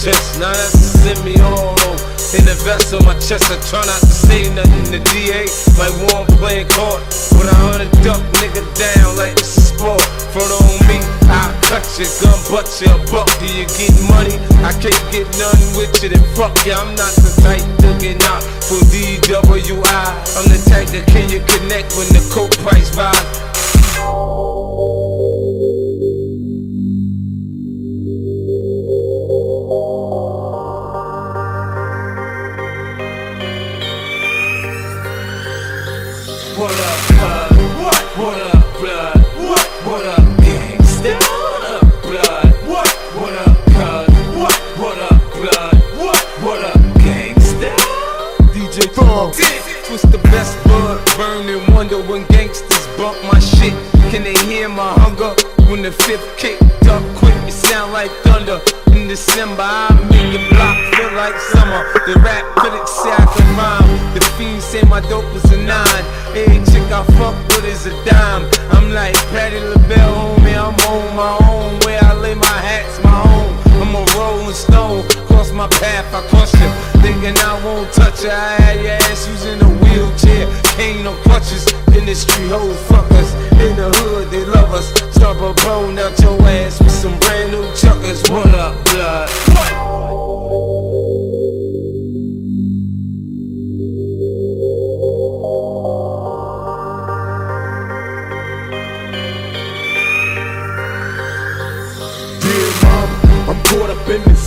chest. Now that's to send me all. In the vest of my chest, I try not to say nothing. The DA, like one playing court. When I hunt a duck nigga down like it's a sport. Front on me, I cut your gun, butt your buck. Do you get money? I can't get none with you, then fuck you. I'm not the type to get knocked for DWI. I'm the type that can you connect when the coke price rise. What up, cuz? What? What up, blood? What? What up, gangsta? What up, blood? What? What up, cuz? What? What up, blood? What? What up, gangsta? DJ Funk. twist the best bud? Burning wonder when gangsters bump my shit. Can they hear my hunger? When the fifth kick? up quick, it sound like thunder. In December, I make the block feel like summer. The rap critics say I can rhyme. Say my dope is a nine. Every chick I fuck with is a dime. I'm like Patti LaBelle, homie. I'm on my own. Where I lay my hats, my home. I'm a rolling stone. Cross my path, I crush you. Thinking I won't touch you. I had your ass using a wheelchair. Cane no crutches. Industry hoes fuck us. In the hood, they love us. A bone out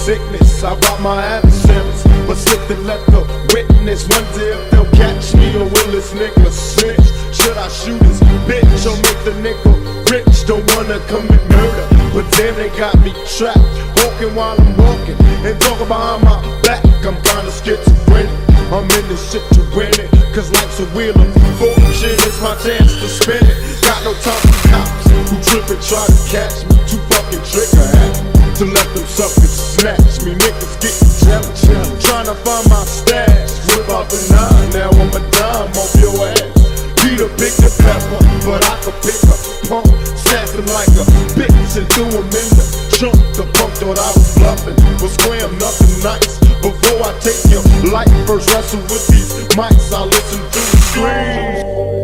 sickness. I rob my adversaries, but slipped and let the witness wonder if they'll catch me or will this nigga snitch? Should I shoot his bitch or make the nigga rich? Don't wanna commit murder, but damn, they got me trapped. Walking while I'm walking and talking behind my back. I'm kinda schizophrenic. I'm in this shit to win it, cause life's a wheel of fortune. It's my chance to spin it. Got no time for cops who trip and try to catch me. Too fucking trigger happy to let them suckers snatch me. Niggas getting jealous, trying to find my stash. Whip out the nine, now I'm a dime off your ass. Peter pick the pepper, but I could pick a pump, snap him like a bitch and threw him in the trunk. The punk thought I was bluffing, but scram nothing nice. Before I take your life, first wrestle with these mics, I listen to the screams.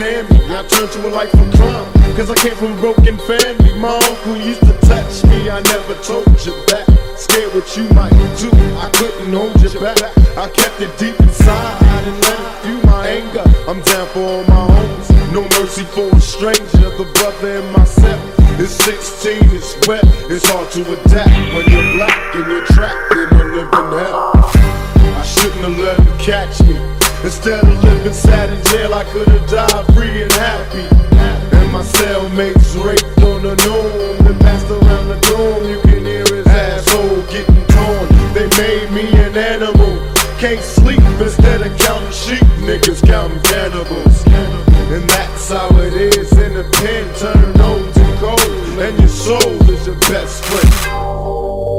Understand me. I turned to a life of crime. Cause I came from a broken family. My uncle used to touch me. I never told you that. Scared what you might do. I couldn't hold you back. I kept it deep inside. Didn't let fuel my anger. I'm down for all my homies. No mercy for a stranger. The brother and myself. It's 16, it's wet, it's hard to adapt when you're black and you're trapped in a living hell. I shouldn't have let him catch me. Instead of living sad in jail, I could have died free and happy. And my cellmates raped on the norm. Then passed around the dorm, you can hear his asshole getting torn. They made me an animal. Can't sleep instead of counting sheep. Niggas counting cannibals. And that's how it is in the pen. Turn on to cold. And your soul is your best friend.